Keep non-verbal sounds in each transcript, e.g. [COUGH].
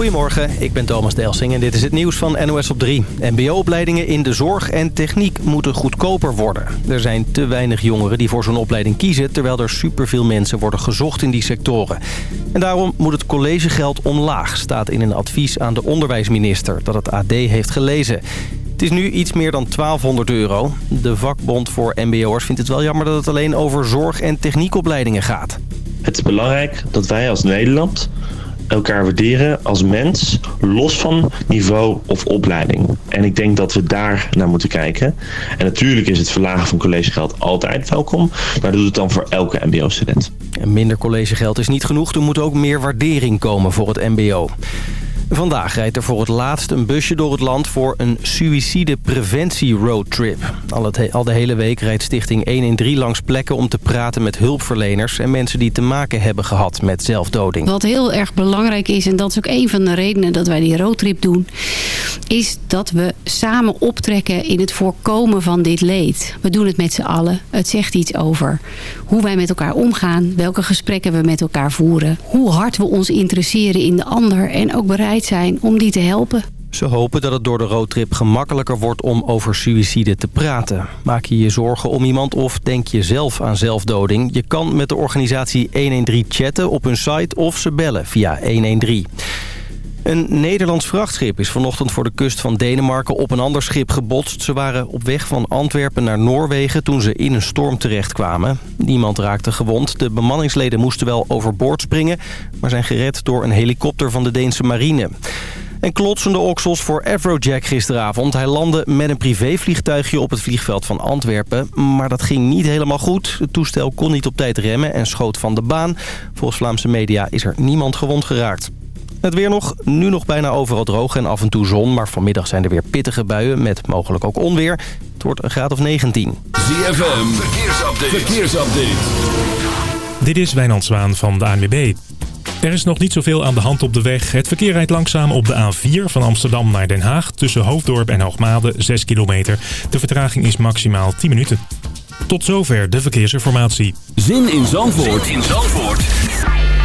Goedemorgen, ik ben Thomas Delsing en dit is het nieuws van NOS op 3. MBO-opleidingen in de zorg en techniek moeten goedkoper worden. Er zijn te weinig jongeren die voor zo'n opleiding kiezen... terwijl er superveel mensen worden gezocht in die sectoren. En daarom moet het collegegeld omlaag, staat in een advies aan de onderwijsminister... dat het AD heeft gelezen. Het is nu iets meer dan 1200 euro. De vakbond voor mbo'ers vindt het wel jammer dat het alleen over zorg- en techniekopleidingen gaat. Het is belangrijk dat wij als Nederland elkaar waarderen als mens, los van niveau of opleiding. En ik denk dat we daar naar moeten kijken. En natuurlijk is het verlagen van collegegeld altijd welkom, maar doe het dan voor elke mbo-student. Minder collegegeld is niet genoeg, er moet ook meer waardering komen voor het mbo. Vandaag rijdt er voor het laatst een busje door het land voor een suïcidepreventie-roadtrip. Al, het, al de hele week rijdt Stichting 113 langs plekken om te praten met hulpverleners... en mensen die te maken hebben gehad met zelfdoding. Wat heel erg belangrijk is, en dat is ook een van de redenen dat wij die roadtrip doen... is dat we samen optrekken in het voorkomen van dit leed. We doen het met z'n allen. Het zegt iets over hoe wij met elkaar omgaan, welke gesprekken we met elkaar voeren... hoe hard we ons interesseren in de ander en ook bereid zijn om die te helpen. Ze hopen dat het door de roadtrip gemakkelijker wordt om over suïcide te praten. Maak je je zorgen om iemand of denk je zelf aan zelfdoding? Je kan met de organisatie 113 chatten op hun site of ze bellen via 113. Een Nederlands vrachtschip is vanochtend voor de kust van Denemarken op een ander schip gebotst. Ze waren op weg van Antwerpen naar Noorwegen toen ze in een storm terechtkwamen. Niemand raakte gewond. De bemanningsleden moesten wel overboord springen... maar zijn gered door een helikopter van de Deense marine. En klotsende oksels voor Afrojack gisteravond. Hij landde met een privévliegtuigje op het vliegveld van Antwerpen. Maar dat ging niet helemaal goed. Het toestel kon niet op tijd remmen en schoot van de baan. Volgens Vlaamse media is er niemand gewond geraakt. Het weer nog, nu nog bijna overal droog en af en toe zon. Maar vanmiddag zijn er weer pittige buien met mogelijk ook onweer. Het wordt een graad of 19. ZFM, verkeersupdate. verkeersupdate. Dit is Wijnand Zwaan van de ANWB. Er is nog niet zoveel aan de hand op de weg. Het verkeer rijdt langzaam op de A4 van Amsterdam naar Den Haag... tussen Hoofddorp en Hoogmade, 6 kilometer. De vertraging is maximaal 10 minuten. Tot zover de verkeersinformatie. Zin in Zandvoort, zin in Zandvoort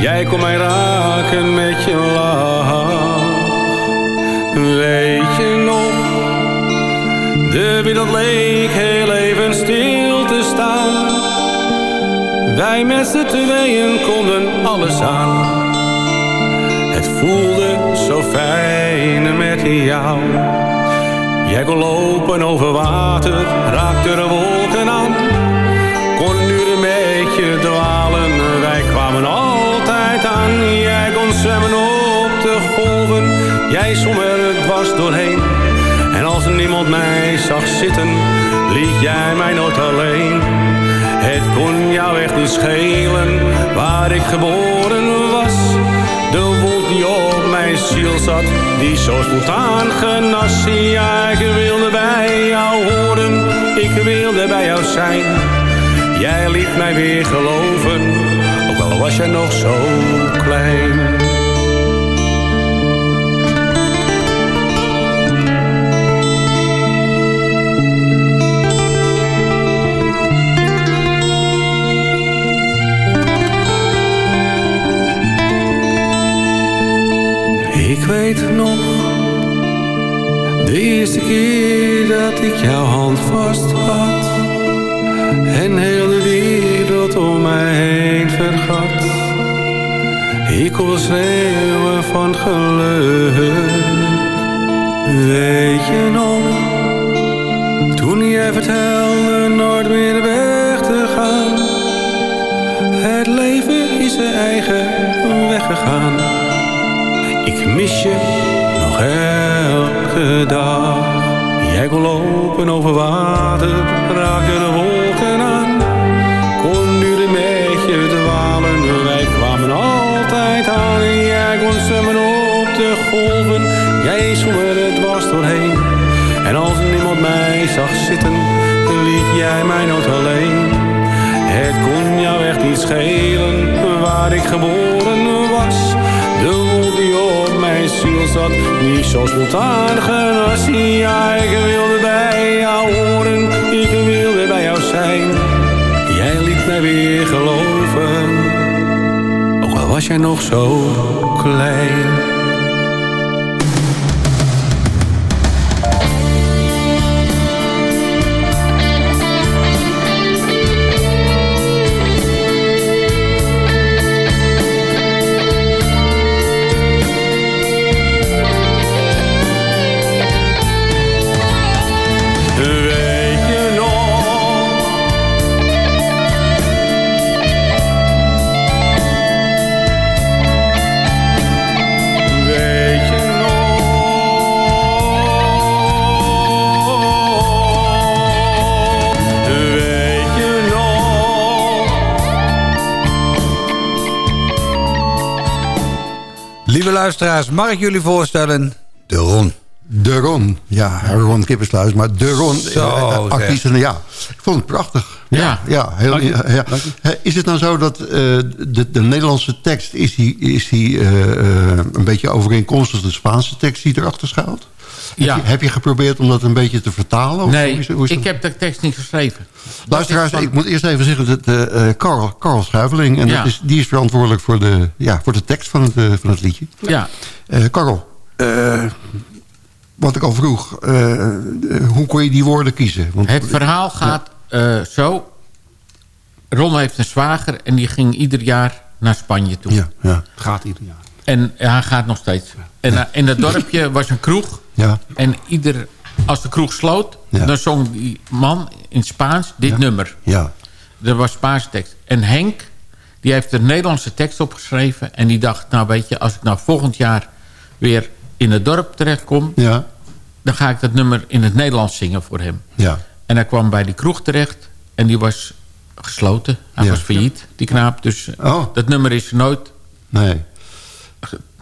Jij kon mij raken met je lach. Weet je nog? De wereld leek heel even stil te staan. Wij met z'n tweeën konden alles aan. Het voelde zo fijn met jou. Jij kon lopen over water, raakte de wolken aan. Kon uren met je dwalen, wij kwamen al Jij kon zwemmen op de golven. Jij zwom er dwars doorheen. En als niemand mij zag zitten, liet jij mij nooit alleen. Het kon jou echt niet schelen waar ik geboren was. De wolk die op ziel zat, die zo spontaan genas. Ja, ik wilde bij jou horen, ik wilde bij jou zijn. Jij liet mij weer geloven al was jij nog zo klein. Weet nog, de eerste keer dat ik jouw hand vast had. En heel de wereld om mij heen vergat. Ik kon schreeuwen van geluk. Weet je nog, toen jij vertelde nooit meer weg te gaan. Het leven is zijn eigen weg gegaan. Ik mis je nog elke dag. Jij kon lopen over water, raak je de wolken aan. Kon de met je dwalen, wij kwamen altijd aan. Jij kon zwemmen op de golven, jij zwom er het was doorheen. En als niemand mij zag zitten, liet jij mij nooit alleen. Het kon jou echt niet schelen waar ik geboren ziel zat, niet zo spontaan genas. Ja, ik wilde bij jou horen, ik wilde bij jou zijn. Jij liet mij weer geloven, ook al was jij nog zo klein. Lieve luisteraars, mag ik jullie voorstellen? De Ron. De Ron. Ja, Ron Kippersluis. Maar De Ron. Zo, eh, artiesten, ja. Ik vond het prachtig. Ja. Ja, heel, ja. Is het nou zo dat eh, de, de Nederlandse tekst... is die, is die eh, eh, een beetje overeenkomstig de Spaanse tekst die erachter schuilt? Ja. Heb, je, heb je geprobeerd om dat een beetje te vertalen? Of hoe Nee, is- hoe is ik heb de tekst niet geschreven. Luisteraars, Dat is ik moet eerst even zeggen dat eh, eh, Carl, Carl Schuiveling... en Ja. dat is, die is verantwoordelijk voor de, ja, voor de tekst van het, van het liedje. Ja, Eh Karel, eh, wat ik al vroeg, hoe kon je die woorden kiezen? Want, het verhaal gaat eh, zo. Ron heeft een zwager en die ging ieder jaar naar Spanje toe. Ja, ja, Gaat ieder jaar. En hij gaat nog steeds. En eh, in het dorpje was een kroeg. ja, En ieder, als de kroeg sloot, Ja. dan zong die man in Spaans dit nummer. ja, Er was Spaanse tekst. En Henk, die heeft de Nederlandse tekst opgeschreven. En die dacht, nou weet je, als ik nou volgend jaar weer in het dorp terechtkom... ja, dan ga ik dat nummer in het Nederlands zingen voor hem. ja. En hij kwam bij die kroeg terecht. En die was gesloten. Hij Ja. was failliet, die knaap. Dus Oh. dat nummer is nooit Nee,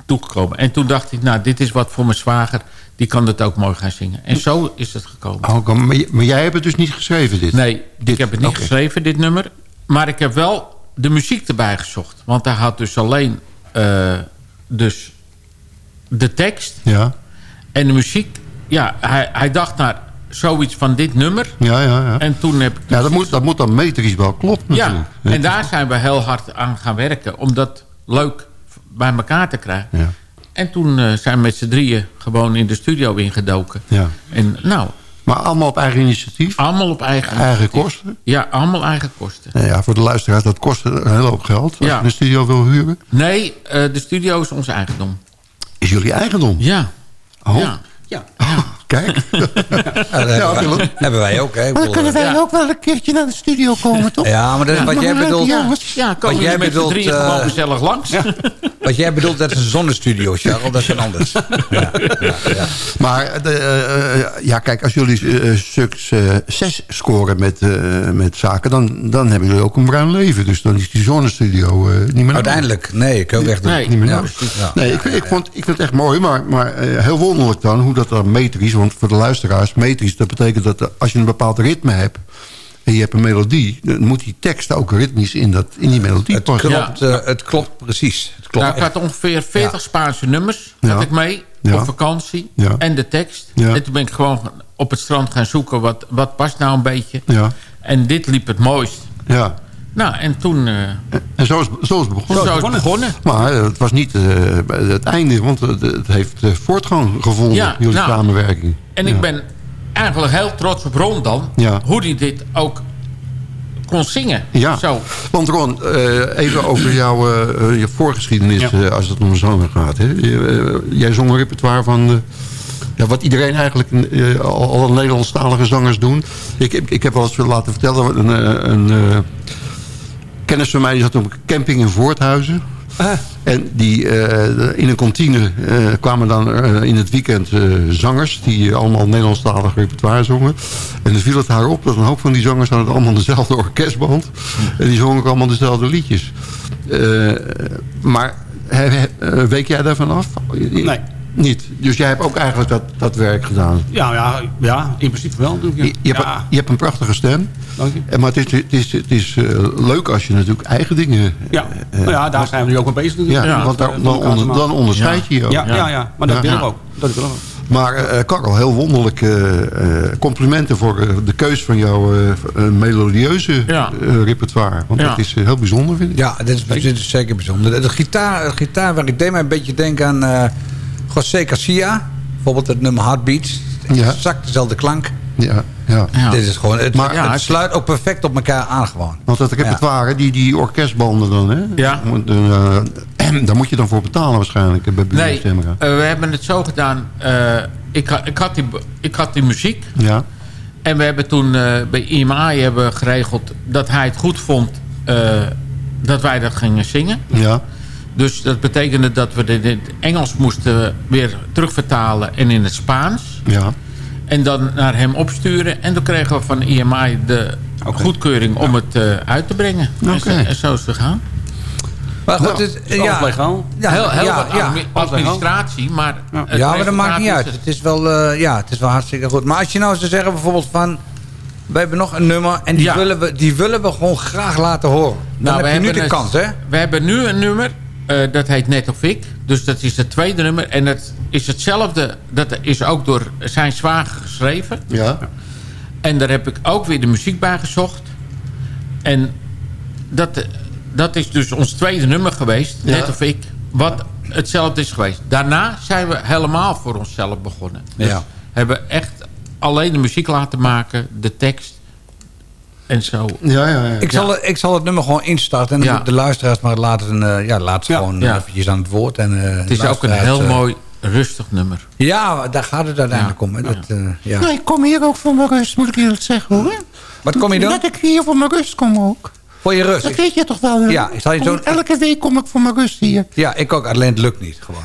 toegekomen. En toen dacht ik, nou, dit is wat voor mijn zwager. Die kan dat ook mooi gaan zingen. En zo is het gekomen. Oh, maar, jij hebt het dus niet geschreven, dit? Nee, Dit- ik heb het niet geschreven, dit nummer. Maar ik heb wel de muziek erbij gezocht. Want hij had dus alleen eh, dus de tekst Ja, en de muziek. Ja, hij, hij dacht naar zoiets van dit nummer. ja, ja. Ja, En toen heb ik... ja dat, moet, dat moet dan metrisch wel Ja, natuurlijk. en daar zijn we heel hard aan gaan werken. Om dat leuk bij elkaar te krijgen. Ja, En toen eh, zijn we met z'n drieën gewoon in de studio ingedoken. ja. En nou, Maar allemaal op eigen initiatief? allemaal op eigen... Eigen kosten? Ja, allemaal eigen kosten. Nou ja, voor de luisteraars, dat kost een hele hoop geld. Als Ja. je een studio wil huren. Nee, eh, de studio is ons eigendom. Is jullie eigendom? Ja. Oh, Ja. Ja. Kijk. [LAUGHS] Ja, dat hebben, Ja, wij, Willem. hebben wij ook. Hè? Ik Maar dan kunnen bedoel, wij Ja. ook wel een keertje naar de studio komen, toch? Ja, maar dat, wat jij bedoelt... ja, Ja, komen Wat jij met bedoelt, drieën eh, gewoon gezellig langs? Wat jij bedoelt, dat is een zonnestudio, Charles. Dat is wat anders. [LAUGHS] Ja, ja, ja. Maar de, eh, eh, ja, kijk, als jullie eh, succes scoren met, eh, met zaken... Dan, dan hebben jullie ook een bruin leven. Dus dan is die zonnestudio eh niet meer nodig. Uiteindelijk, nee, ik ook echt. Nee, Niet meer Ja. nodig. Ja. Nee, ik, ik, vond, ik vind het echt mooi, maar, maar eh, heel wonderlijk dan... hoe dat dan metrisch, want voor de luisteraars... metrisch, dat betekent dat als je een bepaald ritme hebt... en je hebt een melodie... dan moet die tekst ook ritmisch in, dat, in die melodie Het passen. klopt, eh, het klopt precies. Het klopt Nou, ik had ongeveer 40 Ja. Spaanse nummers Ja. had ik mee Ja. op vakantie. Ja. En de tekst. Ja. En toen ben ik gewoon op het strand gaan zoeken... wat, wat past nou een beetje. Ja, En dit liep het mooist. ja. Nou, en toen... eh En zo is, zo is het begonnen. zo is het begonnen. Maar eh, het was niet eh, het einde, want het, heeft voortgang gevonden, Ja, jullie nou. samenwerking. En Ja. ik ben eigenlijk heel trots op Ron dan. Ja. Hoe hij dit ook kon zingen. Ja, Zo. want Ron, eh, even over jouw je voorgeschiedenis Ja. als het om zang gaat. Hè? Je, jij zong een repertoire van... eh, Ja, wat iedereen eigenlijk, uh, alle Nederlandstalige zangers doen. Ik, ik, ik heb wel eens laten vertellen, een, een, een kennis van mij die zat op een camping in Voorthuizen. Ah. En die, uh, in een kantine uh, kwamen dan uh, in het weekend zangers... die allemaal Nederlandstalig repertoire zongen. En dan viel het haar op dat een hoop van die zangers... hadden allemaal [LAUGHS] dezelfde orkestband. En die zongen ook allemaal dezelfde liedjes. maar week jij daarvan af? Nee. Niet. Dus jij hebt ook eigenlijk dat, dat werk gedaan? Ja, ja, ja in principe wel. Je, je, hebt, je hebt een prachtige stem. Dank je. En, maar het is, het is, het is uh, leuk als je natuurlijk eigen dingen... Ja, uh, nou ja daar zijn we nu ook mee bezig. Natuurlijk. Ja, ja, want daar, dan, onder, dan onderscheid je je ook. Ja, ja, ja, maar dat wil ik ook. Dat wil ik ook. Maar uh, Karel, heel wonderlijke uh, complimenten voor uh, de keus van jouw melodieuze ja. repertoire. Want ja. dat is heel bijzonder, vind ik. Ja, dit is, dit is zeker bijzonder. De, gitaar, de gitaarwerk deed mij een beetje denken aan José Garcia. Bijvoorbeeld het nummer Heartbeats. Ja. Exact dezelfde klank. Ja, ja. ja. Dit is gewoon, het, maar, ja, het sluit ook perfect op elkaar aan gewoon. Want dat repertoire, die, die orkestbanden dan, hè? Ja. Uh, [CLEARS THROAT] daar moet je dan voor betalen waarschijnlijk bij Nee, uh, we hebben het zo gedaan. Uh, ik, ik, had die, ik had die muziek. Ja. En we hebben toen bij IMI hebben geregeld dat hij het goed vond dat wij dat gingen zingen. Ja. Dus dat betekende dat we dit in het Engels moesten weer terugvertalen en in het Spaans. Ja. En dan naar hem opsturen. En toen kregen we van IMI de okay. goedkeuring om het uh, uit te brengen. Okay. En zo is het gegaan. Maar goed, het, ja, ja, legaal. Ja, heel, heel ja, ja, administratie, maar... Ja, ja maar dat maakt niet uit. Het is, wel, uh, ja, het is wel hartstikke goed. Maar als je nou zou zeggen bijvoorbeeld van... We hebben nog een nummer en die, willen, we, die willen we gewoon graag laten horen. Dan nou, heb je nu de kans, hè? We hebben nu een nummer uh, dat heet Net of Ik. Dus dat is het tweede nummer. En dat is hetzelfde. Dat is ook door zijn zwager geschreven. Ja. En daar heb ik ook weer de muziek bij gezocht. En dat, dat is dus ons tweede nummer geweest. Ja. Net of Ik. Wat hetzelfde is geweest. Daarna zijn we helemaal voor onszelf begonnen. Dus ja. hebben echt alleen de muziek laten maken. De tekst en zo. Ja, ja, ja. Ik, zal, ik zal het nummer gewoon instarten. En ja. de luisteraars maar laten, uh, ja, laat ze ja. gewoon ja. eventjes aan het woord. En, uh, het is ook een heel uh, mooi rustig nummer. Ja, daar gaat het uiteindelijk om. Hè. Dat, ja. Nou, ik kom hier ook voor mijn rust, moet ik eerlijk zeggen hoor. Wat kom je doen? Dat ik hier voor mijn rust kom ook. Voor je rust? Dat weet je toch wel. Ja, zal je zo... Elke week kom ik voor mijn rust hier. Ja, ik ook. Alleen het lukt niet gewoon.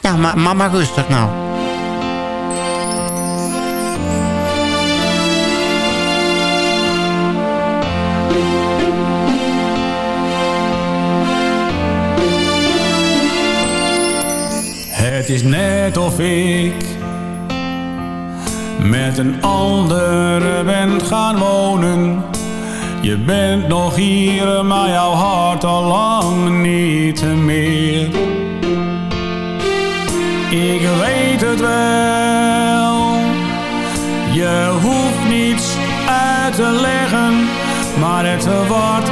Ja, maar, maar, maar rustig nou. Het is net of ik met een andere ben gaan wonen. Je bent nog hier, maar jouw hart al lang niet meer. Ik weet het wel, je hoeft niets uit te leggen, maar het wordt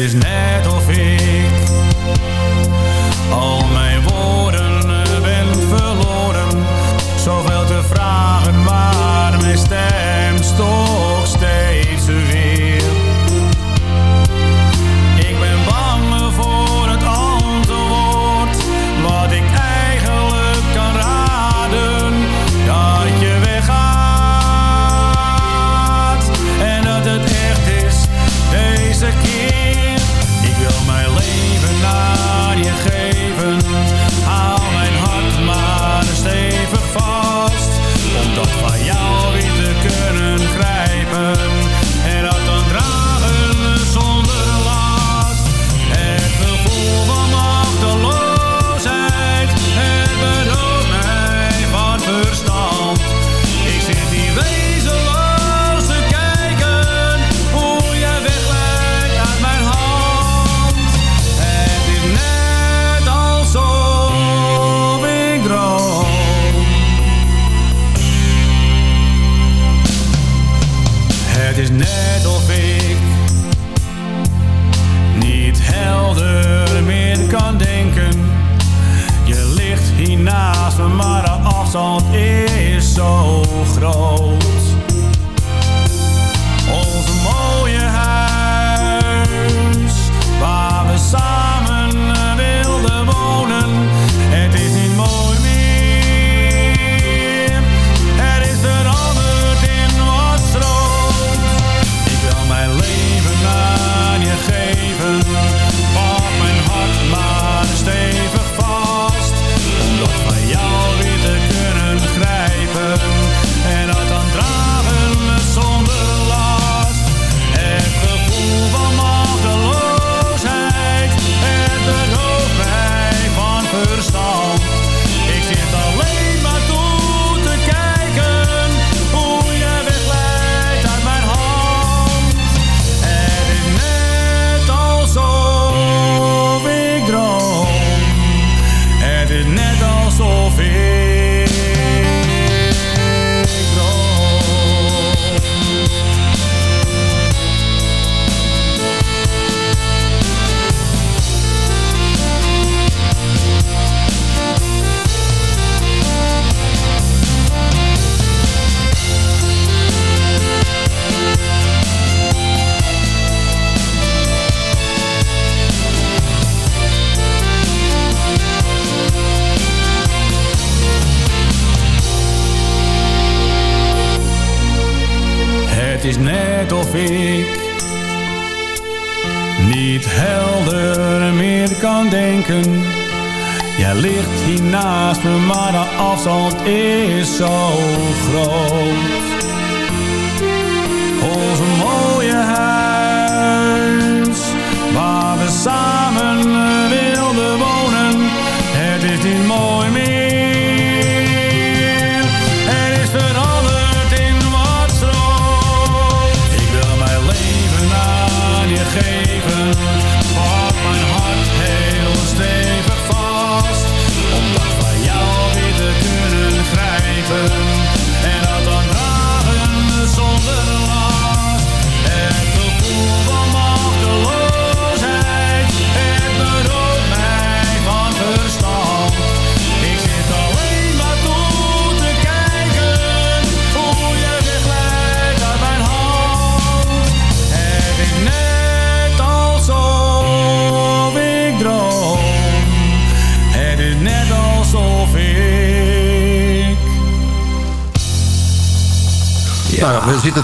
Het is net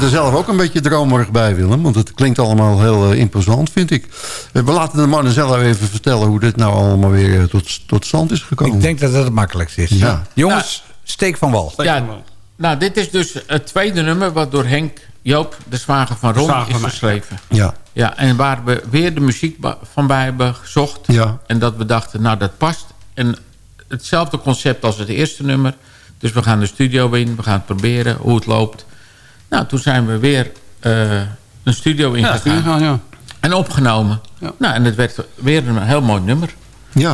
Zitten er zelf ook een beetje dromerig bij, Willem. Want het klinkt allemaal heel eh, imposant, vind ik. Eh, we laten de mannen zelf even vertellen hoe dit nou allemaal weer eh, tot, tot stand is gekomen. Ik denk dat dat het makkelijkst is. Ja. Jongens, steek van wal. Ja, nou, dit is dus het tweede nummer wat door Henk Joop, de zwager van Ron, zwager is geschreven. Ja. Ja, en waar we weer de muziek van bij hebben gezocht. Ja. En dat we dachten, nou dat past. En hetzelfde concept als het eerste nummer. Dus we gaan de studio in, we gaan het proberen, hoe het loopt. Nou, toen zijn we weer eh, een studio in Ja, gegaan. ja, ja. En opgenomen. Ja. Nou, en het werd weer een heel mooi nummer. Ja.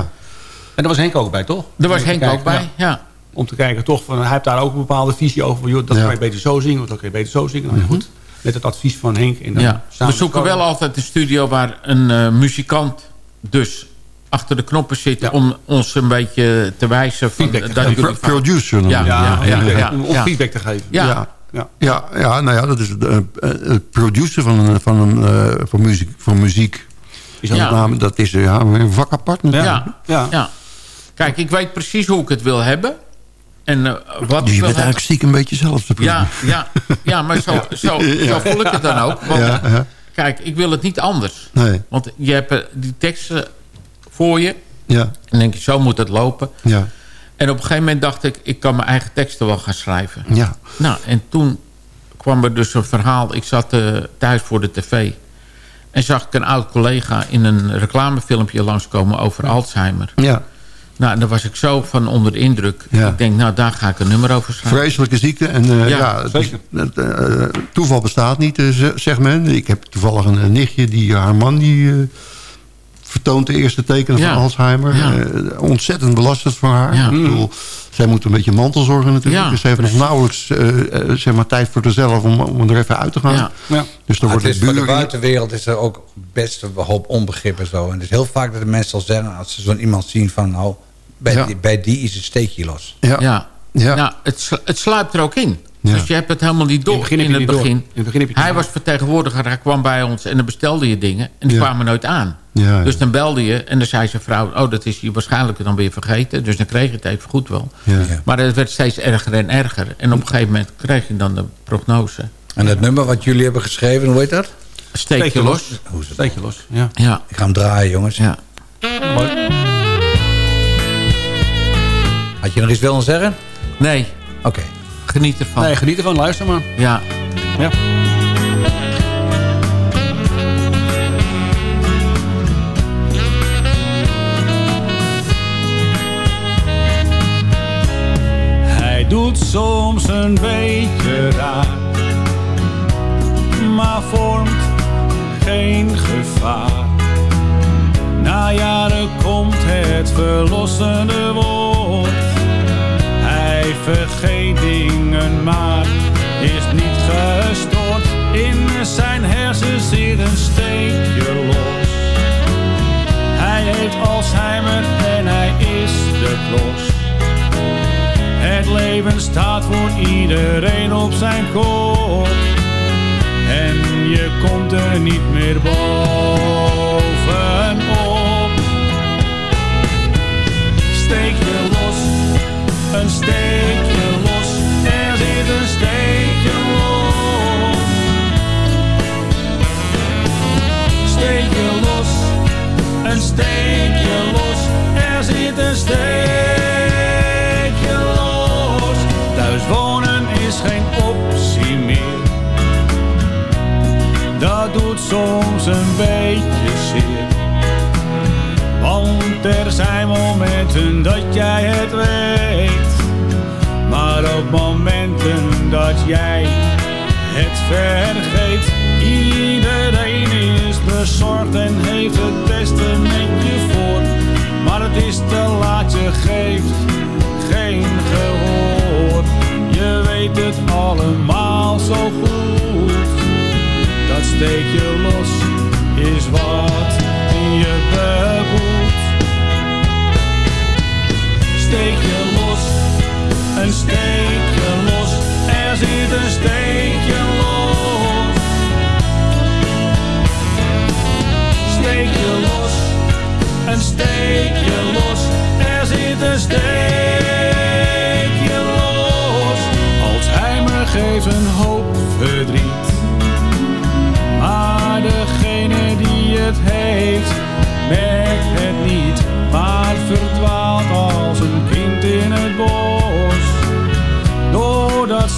En daar was Henk ook bij, toch? Daar was Henk kijken, ook bij, ja. ja. Om te kijken, toch, van, hij heeft daar ook een bepaalde visie over. Joh, dat Ja. kan je beter zo zingen, of dat kan je beter zo zingen. Nou, ja, goed. Met het advies van Henk. En dan Ja. We zoeken wel altijd een studio waar een eh, muzikant dus achter de knoppen zit... Ja. om ons een beetje te wijzen van Feedback te dat geven. Pro- producer. Ja, we Ja, om, feedback te geven. Ja. Ja. Ja. Nou ja, dat is de, eh, eh, het producer van, een- van, een, eh, van muziek. Van muziek. Is dat Ja. Name, dat is ja, een vak apart natuurlijk. Ja. Ja. Ja. Kijk, ik weet precies hoe ik het wil hebben. En wat Dus ik je bent eigenlijk stiekem een beetje zelf te Ja, ja, ja, maar zo, [LAUGHS] zo, zo voel ik het dan ook. Want, Ja, ja. Kijk, ik wil het niet anders. Nee, Want je hebt die teksten voor je. ja, En dan denk je, zo moet het lopen. ja, En op een gegeven moment dacht ik, ik kan mijn eigen teksten wel gaan schrijven. ja. Nou, en toen kwam er dus een verhaal. Ik zat eh, thuis voor de tv. En zag ik een oud collega in een reclamefilmpje langskomen over Alzheimer. ja. Nou, en daar was ik zo van onder de indruk. Ja. Ik denk, nou, daar ga ik een nummer over schrijven. Vreselijke ziekte. En eh, Ja, ja, het, zeker. het, eh, toeval bestaat niet, z- zegt men. Ik heb toevallig een, een nichtje die haar man die eh, vertoont de eerste tekenen Ja. van Alzheimer. Ja. Eh, ontzettend belastend voor haar. Ja. Ik bedoel, zij moet een beetje mantelzorgen natuurlijk. Ja, dus ze heeft nog nauwelijks eh, eh, zeg maar, tijd voor zichzelf om, om er even uit te gaan. Ja. Ja. Dus dan wordt het is het voor de buitenwereld is er ook best een hoop onbegrip en zo. En het is heel vaak dat de mensen al zeggen, als ze zo'n iemand zien van... nou, bij, Ja. die, bij die is het steekje los. Ja. Ja. Ja. Nou, het, slu- het sluipt er ook in. Ja. Dus je hebt het helemaal niet door In het begin heb in het begin. In het begin heb je het Hij was vertegenwoordiger, hij kwam bij ons en dan bestelde je dingen. En die Ja. kwamen nooit aan. Ja, ja. Dus dan belde je en dan zei zijn vrouw... oh, dat is je waarschijnlijk dan weer vergeten. Dus dan kreeg je het even goed wel. Ja. Ja. Maar het werd steeds erger en erger. En op een gegeven moment kreeg je dan de prognose. En dat nummer wat jullie hebben geschreven, hoe heet dat? Steek je los. Het? Steek je los. Ja. Ja, Ik ga hem draaien, jongens. ja. Had je nog iets willen zeggen? Nee, Oké. Geniet ervan. Nee, geniet ervan. Luister maar. Ja. Ja. Hij doet soms een beetje raar, maar vormt geen gevaar. Na jaren komt het verlossende woord. Dingen, maar is niet gestoord. In zijn hersens zit een steekje los. Hij heeft Alzheimer en hij is de klos. Het leven staat voor iedereen op zijn kop. En je komt er niet meer bovenop. Steek je een steekje los, er zit een steekje los. Steekje los, een steekje los, er zit een steekje los. Thuis wonen is geen optie meer, dat doet soms een beetje zin. Er zijn momenten dat jij het weet. Maar ook momenten dat jij het vergeet. Iedereen is bezorgd en heeft het beste met je voor. Maar het is te laat, je geeft geen gehoor. Je weet het allemaal zo goed. Dat steek je los is wat je beboet. Steek je los, een steekje los, er zit een steekje los. Steek je los, een steekje los,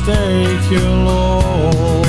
Door dat steekje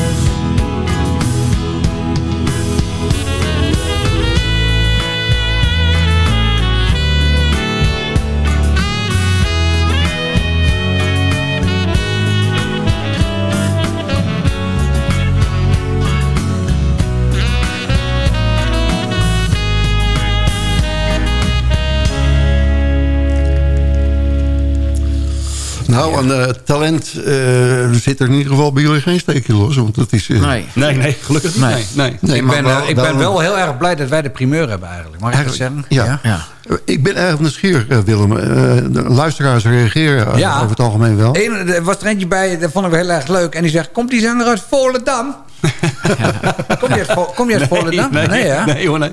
Nou, aan eh, talent eh, zit er in ieder geval bij jullie geen steekje los. Want dat is... eh, Nee. Nee, nee, gelukkig niet. Nee. Nee. nee. Nee, ik ben, wel- ik ben wel- heel erg blij dat wij de primeur hebben eigenlijk. Mag ik dat zeggen? Ja. Ja. Ik ben erg nieuwsgierig, Willem. Eh, de luisteraars reageren Ja. over het algemeen wel. Eén, er was er eentje bij, dat vond ik heel erg leuk. En die zegt, komt die zanger uit Volendam? [LAUGHS] kom, je uit, kom je uit Volendam? Nee, nee, hè? nee, hoor, nee.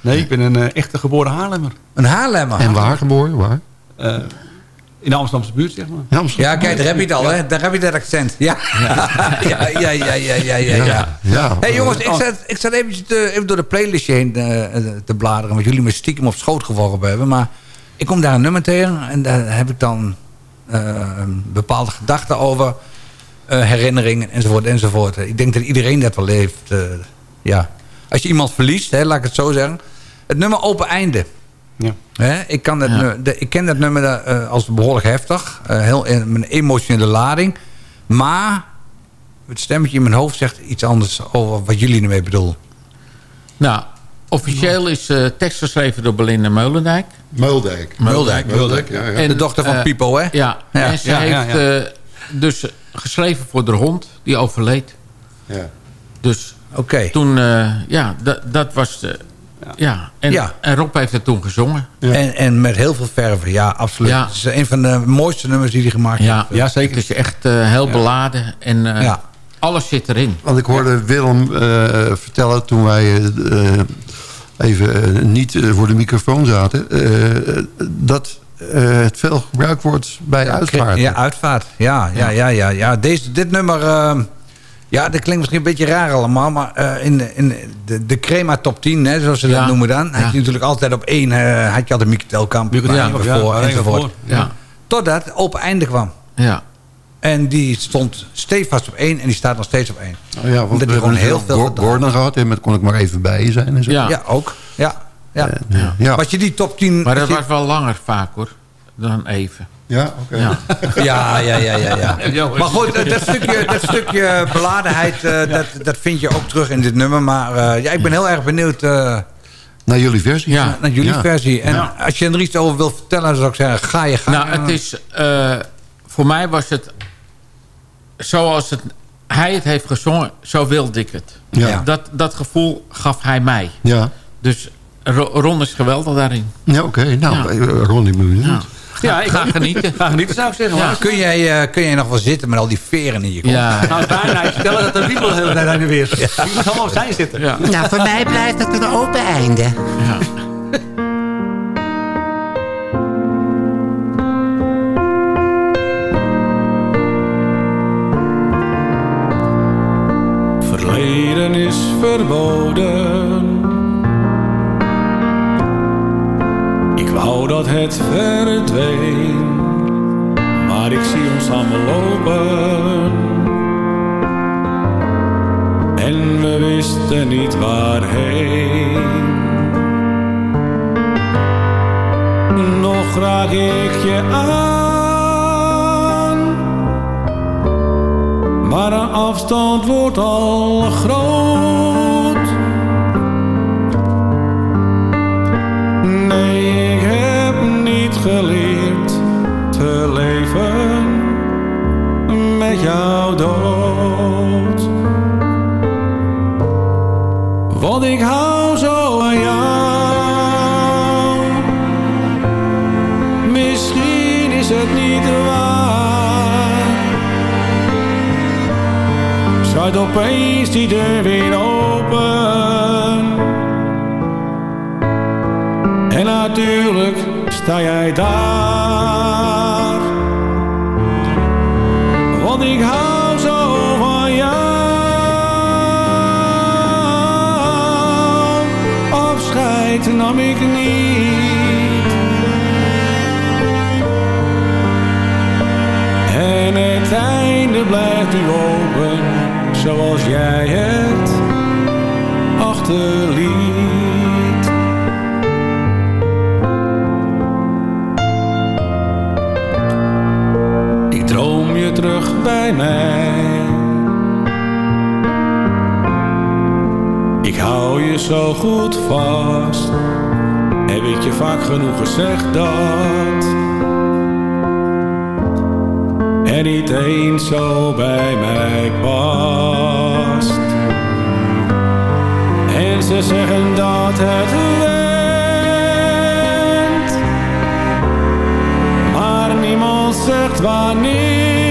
Nee, ik ben een echte geboren Haarlemmer. Een Haarlemmer. En waar geboren? Waar? Eh, in de Amsterdamse buurt, zeg maar. Ja, Amsterdam. Ja, kijk, daar heb je het al, hè? Daar heb je dat accent. [LAUGHS] Ja, ja, ja, ja, ja, ja, ja. ja. Ja. hey, jongens, ik zat, ik zat eventjes te, even door de playlistje heen eh, te bladeren... wat jullie me stiekem op schoot geworpen hebben. Maar ik kom daar een nummer tegen... en daar heb ik dan eh, bepaalde gedachten over... eh, herinneringen, enzovoort, enzovoort. Ik denk dat iedereen dat wel heeft. eh, ja. Als je iemand verliest, hè, laat ik het zo zeggen... het nummer Open Einde... Ja. Hè, ik, kan dat Ja. de- ik ken dat nummer eh, als behoorlijk heftig. eh, heel een emotionele lading. Maar het stemmetje in mijn hoofd zegt iets anders over wat jullie ermee bedoelen. Nou, officieel is eh tekst geschreven door Belinda Meulendijk. Ja, ja. En de dochter van eh, Pipo, hè? Ja, Ja. en ze heeft ja. eh, dus geschreven voor de hond die overleed. Ja. Dus Oké. toen, eh, ja, dat, dat was... de ja. En, Ja. en Rob heeft het toen gezongen. En, en met heel veel verven, ja, absoluut. Ja. Het is een van de mooiste nummers die hij gemaakt Ja, heeft. ja zeker. Het is echt eh, heel beladen en eh, Ja. alles zit erin. Want ik hoorde Willem eh, vertellen toen wij even niet voor de microfoon zaten... eh, dat eh, het veel gebruikt wordt bij uitvaart. Ja, uitvaart. Ja, ja, ja, ja. ja. Deze, dit nummer... ja, dat klinkt misschien een beetje raar allemaal. Maar eh, in, in de, de Crema top 10, hè, zoals ze Ja. dat noemen dan... had Ja. je natuurlijk altijd op één... eh, had je altijd Mieke Telkamp. Mieke ja, voor, enzovoort. voor. Ja, Totdat open einde kwam. ja. En die stond stevast op één en die staat nog steeds op één. Oh ja, want Omdat we hij gewoon heel veel Gor- gedaan. Gordon gehad en met kon ik maar even bij je zijn en zo. ja. Ja, ook. Ja, ja. Ja. Ja. Als je die top 10... Maar dat was wel langer vaak hoor. Dan even. Ja, oké. [LAUGHS] Ja. Ja, ja, ja, ja. ja. Ja, hoor. Maar goed, eh, dat stukje, dat stukje beladenheid, eh, dat, dat vind je ook terug in dit nummer. Maar eh, ja, ik ben heel erg benieuwd eh, Naar jullie versie. Ja. naar jullie Ja. versie. En Ja. als je er iets over wilt vertellen, dan zou ik zeggen, ga je gang. Nou, het is... eh, voor mij was het... Zoals het, hij het heeft gezongen, zo wilde ik het. Ja. Dat, dat gevoel gaf hij mij. Ja, Dus Ro- Ron is geweldig daarin. ja oké. Nou, Ja. Ron, die moet je Ja. ik Ga genieten. [LAUGHS] Ga genieten, zou ik zeggen. Ja. Kun jij, eh, kun jij nog wel zitten met al die veren in je kop? Ja. Nou, bijna. Ik vertel dat de wiebel de hele tijd en weer. Je moet allemaal op zijn zitten. Ja. Nou, voor mij blijft het een open einde. Ja. Verleden is verboden. Het verdween. Maar ik zie ons samen lopen. En we wisten niet waarheen. Nog raak ik je aan. Maar de afstand wordt al groot. Want ik hou zo van jou. Misschien is het niet waar. Sluit opeens die deur weer open. En natuurlijk sta jij daar. Nam ik niet. En het einde blijft open, zoals jij het achterliet. Ik droom je terug bij mij. Ik hou je zo goed vast. Heb ik je vaak genoeg gezegd dat er niet eens zo bij mij past. En ze zeggen dat het went, maar niemand zegt wanneer.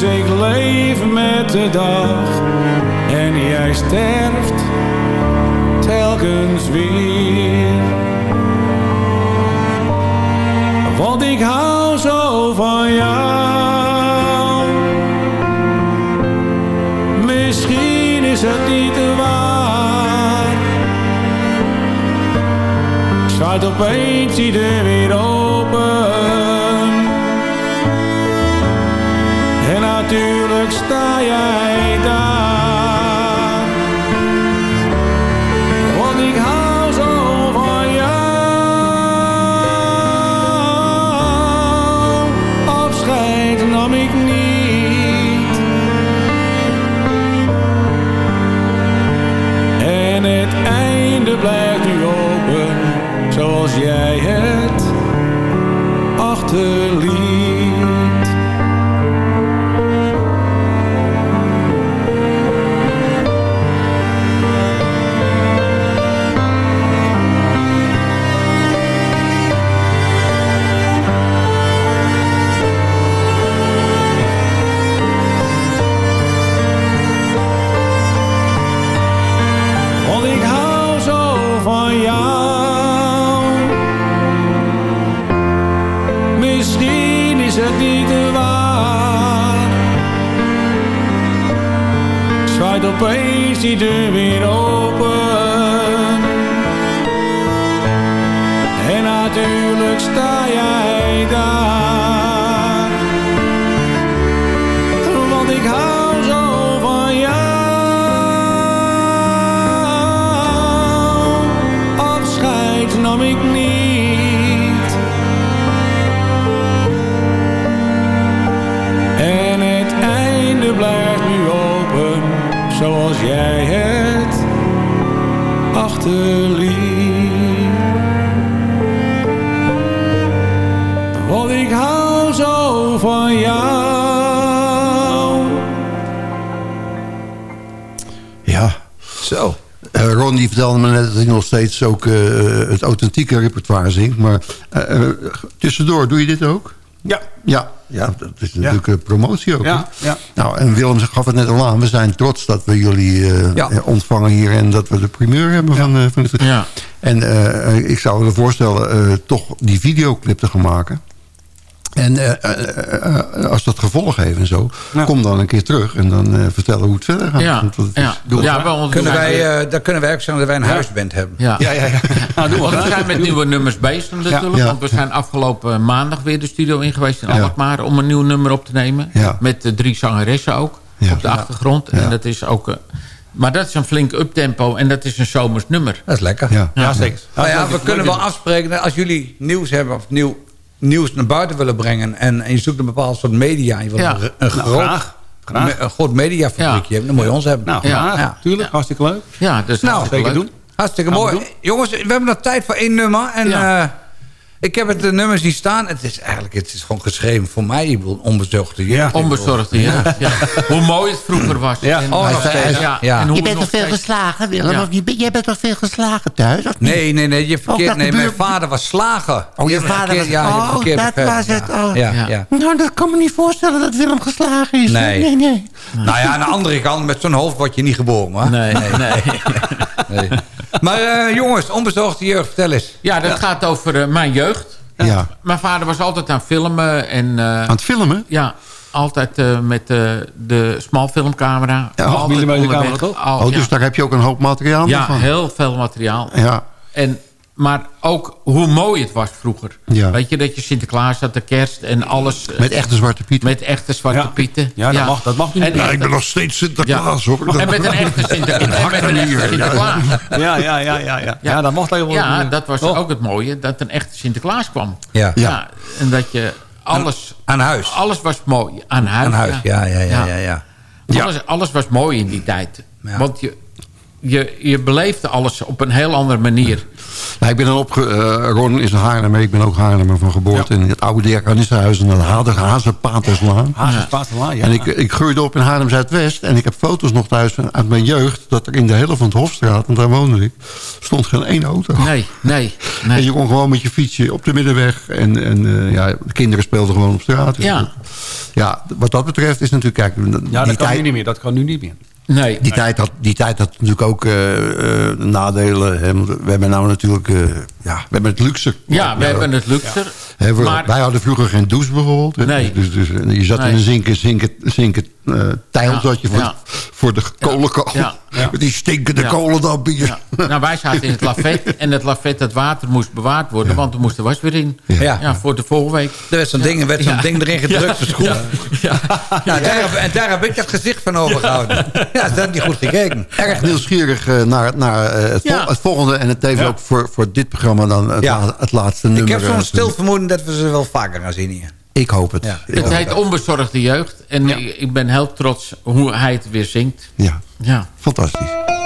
Dus ik leef met de dag en jij sterft telkens weer. Want ik hou zo van jou. Misschien is het niet waar. Sluit opeens die deur weer open. Achterliet. Het niet waar. Zwaait opeens die deur weer open. En natuurlijk sta jij daar. Zoals jij het achterliet. Want ik hou zo van jou. Ja. Zo. Eh, Ron die vertelde me net dat hij nog steeds ook eh, het authentieke repertoire zingt. Maar eh, eh, tussendoor, doe je dit ook? Ja. Ja, ja dat is natuurlijk eh, promotie ook. Ja, ja. Nou, en Willem gaf het net al aan. We zijn trots dat we jullie eh, Ja. eh, ontvangen hier... en dat we de primeur hebben van, eh, van het... Ja. En eh, ik zou me voorstellen eh, toch die videoclip te gaan maken. En uh, uh, uh, als dat gevolg heeft en zo, kom dan een keer terug en dan vertellen hoe het verder gaat. Ja, ja. ja wel, kunnen wij, dan kunnen wij ook zeggen dat wij een huisband hebben. Ja, ja, ja. ja. [LAUGHS] nou, doen we, we zijn met nieuwe nummers bezig natuurlijk. Want we zijn afgelopen maandag weer de studio in geweest in Alkmaar om een nieuw nummer op te nemen. Met de drie zangeressen ook op de achtergrond. En dat is ook... Maar dat is een flink uptempo en dat is een zomers nummer. Dat is lekker. Ja, ja zeker. Nou ja, we kunnen wel afspreken dat als jullie nieuws hebben of nieuw nieuws naar buiten willen brengen... en, en je zoekt een bepaald soort media... je wil ja. een, een, nou, groot, graag. Graag. een groot mediafabriekje hebben... dan moet je ons hebben. Nou. Ja. Tuurlijk, hartstikke leuk. Ja, dus nou, zeker doen. Hartstikke mooi. Jongens, we hebben nog tijd voor één nummer. En uh, ik heb het de nummers die staan. Het is eigenlijk het is gewoon geschreven voor mij. Ik bedoel, onbezorgde jeugd. Ja. Onbezorgde jeugd, ja. Hoe mooi het vroeger was. Ja. En, oh, steeds. Ja. ja. En je bent toch veel geslagen, Willem? Of je, jij bent toch veel geslagen thuis? Of niet? Nee, nee, nee. Je verkeerd, nee mijn vader was slager. Oh, je, vader was... Ja, oh, verkeerd dat was het. Oh. Ja. Ja. Nou, dat kan me niet voorstellen dat Willem geslagen is. Nee. Nee, nee. Nou ja, aan de andere kant, met zo'n hoofd word je niet geboren. Hoor. Nee, nee. nee. nee. Maar uh, jongens, onbezorgde jeugd, vertel eens. Ja, dat gaat over uh, mijn jeugd. Ja. Mijn vader was altijd aan filmen. En, uh, aan het filmen? Ja, altijd uh, met uh, de smalfilmcamera. Ja, 8 mm camera toch? Al, oh, dus ja. daar heb je ook een hoop materiaal ja, van? Ja, heel veel materiaal. Ja. En, maar ook hoe mooi het was vroeger. Ja. Weet je, dat je Sinterklaas had, de kerst en alles. Met echte Zwarte Pieten? Met echte Zwarte ja. Pieten. Ja, dat mag, dat mag niet. En, ja, ik ben nog steeds Sinterklaas, hoor. En met een echte [LAUGHS] Sinterklaas. met een echte Sinterklaas. Ja, ja, ja, ja, ja. ja dat mag helemaal Ja, dat was oh. ook het mooie, dat een echte Sinterklaas kwam. Ja. ja. En dat je alles... Aan, aan huis. Alles was mooi. Aan huis. Aan huis, ja, ja, ja. ja, ja, ja. Alles, alles was mooi in die tijd. Want je, je, je beleefde alles op een heel andere manier. Nou, ik ben dan op... Uh, Ron is een Haarlemmer, ik ben ook Haarlemmer van geboorte. Ja. In het oude Diakonissenhuis in de Hazenpaterslaan. Hazenpaterslaan, ja. En ik, ik groeide op in Haarlem Zuidwest. En ik heb foto's nog thuis uit mijn jeugd... dat er in de hele van de Hofstraat, want daar woonde ik... stond geen één auto. Nee, nee. nee. En je kon gewoon met je fietsje op de middenweg. En, en uh, ja, de kinderen speelden gewoon op straat. Dus ja. ja, wat dat betreft is natuurlijk... Kijk, ja, dat kan tijd, nu niet meer. Dat kan nu niet meer. Nee, die, nee. Tijd had, die tijd had natuurlijk ook uh, uh, nadelen. Hè. We hebben nou natuurlijk uh, ja, we hebben het luxe. Ja, we hebben het luxe. Ja. We, maar, wij hadden vroeger geen douche bijvoorbeeld. Nee. Dus, dus, je zat nee. in een zinken, zinken, zinken tijl ja. zat je voor, ja. voor de kolenkachel. Ja. Met die stinkende hier. Nou, wij zaten in het lafet. [LAUGHS] En het lafet, het water moest bewaard worden. Want er moest de was weer in. Ja. voor de volgende week. Er werd zo'n ding, werd zo'n ding erin gedrukt. Ja. Schoen. Ja. Nou, daar, en daar heb ik het gezicht van overgehouden. Ja, dat heb je goed gekeken. Erg nieuwsgierig uh, naar, naar uh, het, vol, het, volgende. En het tevens ook voor, voor dit programma dan het, la, het laatste nummer. Ik heb zo'n stil vermoeden dat we ze wel vaker gaan zien hier. Ik hoop het. Ja. Ik het hoop heet Onbezorgde Jeugd. En ja. ik, ik ben heel trots hoe hij het weer zingt. Ja, ja. fantastisch.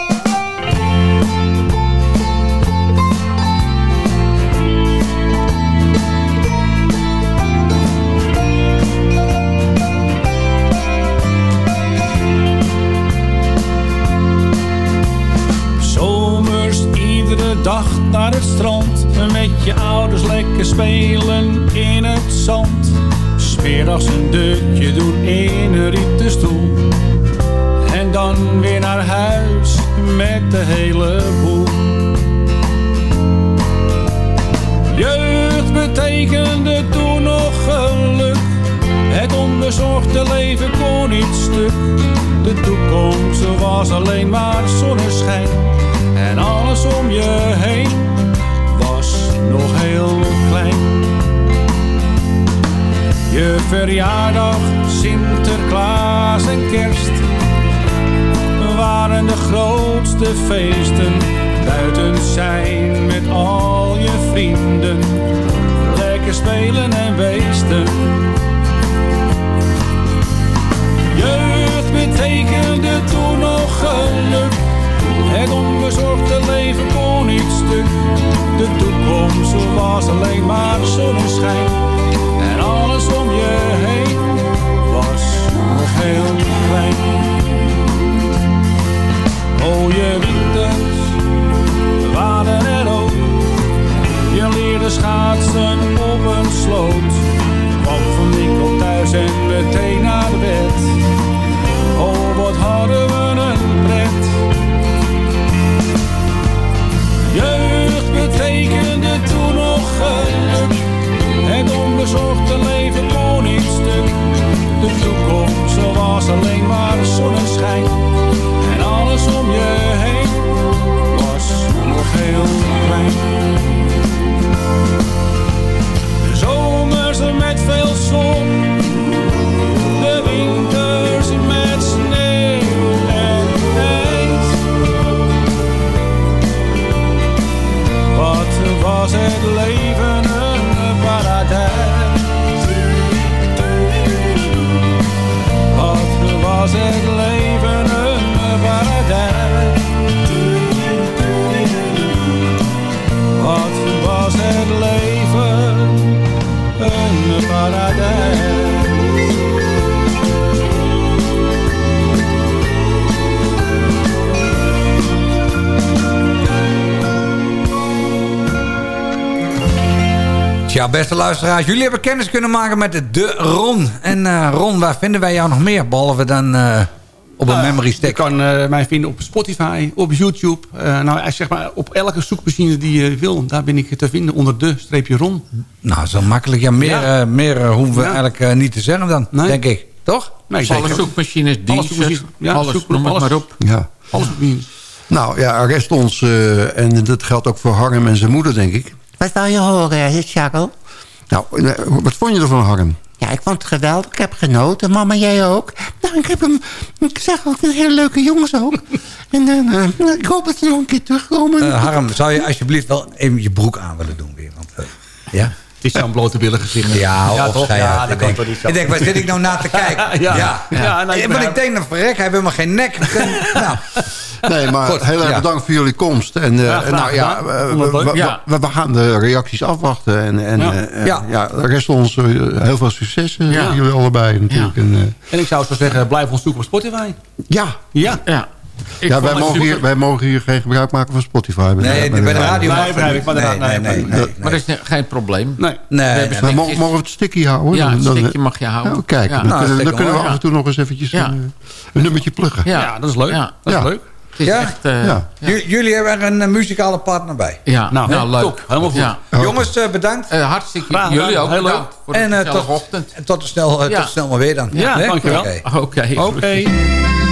Spelen in het zand. Smiddags een dutje doen in een rieten stoel. En dan weer naar huis met de hele boel. Jeugd betekende toen nog geluk. Het onbezorgde leven kon niet stuk. De toekomst was alleen maar zonneschijn. En alles om je heen was nog heel Je verjaardag, Sinterklaas en kerst waren de grootste feesten. Buiten zijn met al je vrienden, lekker spelen en weesten. Beste luisteraars, jullie hebben kennis kunnen maken met de Ron. En eh, Ron, waar vinden wij jou nog meer? Behalve dan eh, op een memory Je stick. kan eh, mij vinden op Spotify, op YouTube. Eh, nou, zeg maar op elke zoekmachine die je wil. Daar ben ik te vinden onder de streepje Ron. Nou, zo makkelijk. Ja, meer, Ja. eh, meer hoeven we Ja. eigenlijk niet te zeggen dan, Nee. denk ik. Toch? Nee, Alle zeker. zoekmachines, Alle diensten, zoekmachines. Ja, alles, zoek- noem het alles. maar op. Ja. Alles op. Nou ja, arrest ons. eh, en dat geldt ook voor Harm en zijn moeder, denk ik. Wat wil je horen, Charles? Nou, eh, wat vond je ervan, Harm? Ja, ik vond het geweldig. Ik heb genoten. Mama, jij ook? Nou, ik heb hem... Ik zag ook een hele leuke jongens ook. [LAUGHS] en eh, eh, ik hoop dat ze nog een keer terugkomen. Eh, Harm, zou je alsjeblieft wel even je broek aan willen doen weer? Want, eh, ja? Het is zo'n blote billen gezicht. Ja, Ja, of toch? zij Ja, dat ik, kan denk, toch niet zo. ik denk, waar zit ik nou naar te [LAUGHS] kijken? Ja. ja. Ja, nou, ik Eh, Want ik denk, dan verrek, hij heeft helemaal geen nek. [LAUGHS] nou, Nee, maar Goed, heel erg ja. bedankt voor jullie komst. En eh, Ja, graag nou ja, we, we- Ja. we- we gaan de reacties afwachten. En, en Ja. eh, Ja. ja. rest ons heel veel succes. Ja. Jullie allebei natuurlijk. En, eh, En ik zou zo zeggen, blijf ons zoeken op Spotify. ja, Ja. Ja. Ik ja wij, het mogen super. hier, wij mogen hier geen gebruik maken van Spotify. nee, bij de radio Nee, het begrijp ik, maar de Nee, nee, nee, nee, nee. nee, Maar dat is geen probleem. Nee. nee. Mogen, we het sticky houden? Ja, eh, stikje mag je houden. nou, kijk, Ja. dan, Nou, kunnen, dan kunnen we af en toe nog eens eventjes Ja. een, een nummertje pluggen. Ja. Dat is leuk. Ja. Dat is Ja. leuk. Het is Ja? echt... eh, Ja. ja. J- Jullie hebben er een eh, muzikale partner bij. Ja, nou, Nou, leuk. top. Helemaal goed. Ja. Jongens, eh, bedankt. Eh, hartstikke. Graag. Jullie ook Heel leuk. voor En eh, tot, ochtend. en tot, snel, eh, Ja. tot snel maar weer dan. Ja, dankjewel. Oké. You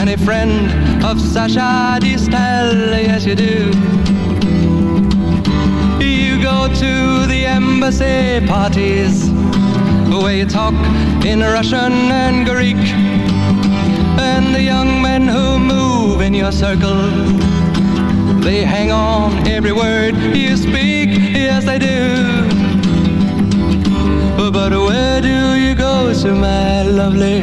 and a friend of Sasha Distel, yes you do. You go to the embassy parties where you talk in Russian and Greek and the young men who move in your circle they hang on every word you speak, yes they do. But where do you go to, my lovely,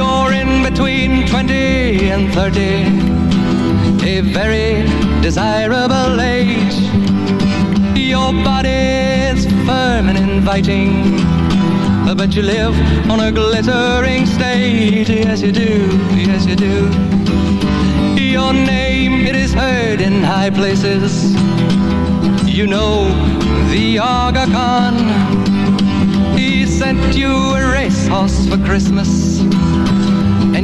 You're in between 20 and 30, a very desirable age. Your body's firm and inviting, but you live on a glittering stage. Yes, you do. Yes, you do. Your name, it is heard in high places. You know the Aga Khan. He sent you a racehorse for Christmas,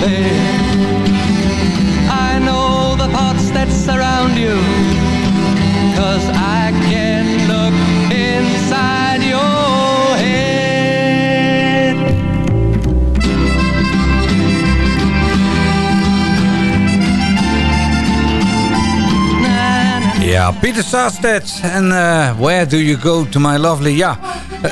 Bed. I know the thoughts that surround you, cause I can look inside your head. Ja, Pieter Saarstedt. En eh, Where Do You Go To My Lovely. Ja.